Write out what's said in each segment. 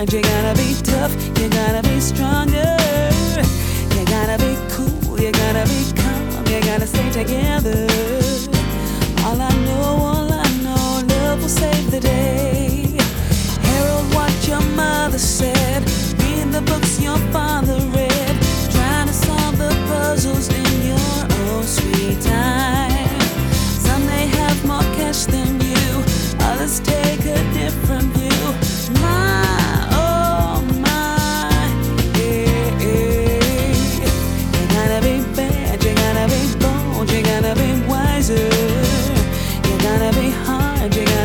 hard. You gotta be tough. You gotta be stronger. You gotta be cool. You gotta be calm. You gotta stay together. All I know, all I know, love will save the day. Herald, what your mother said. Be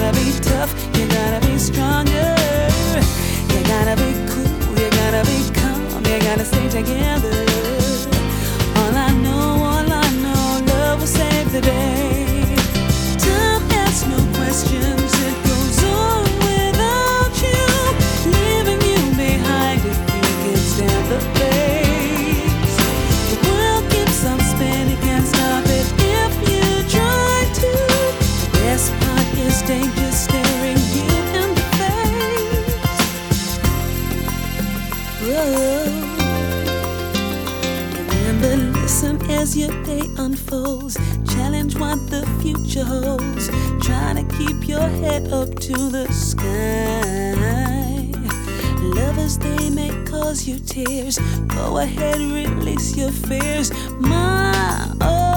tears. Go ahead, release your fears. My, oh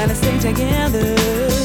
gotta stay together.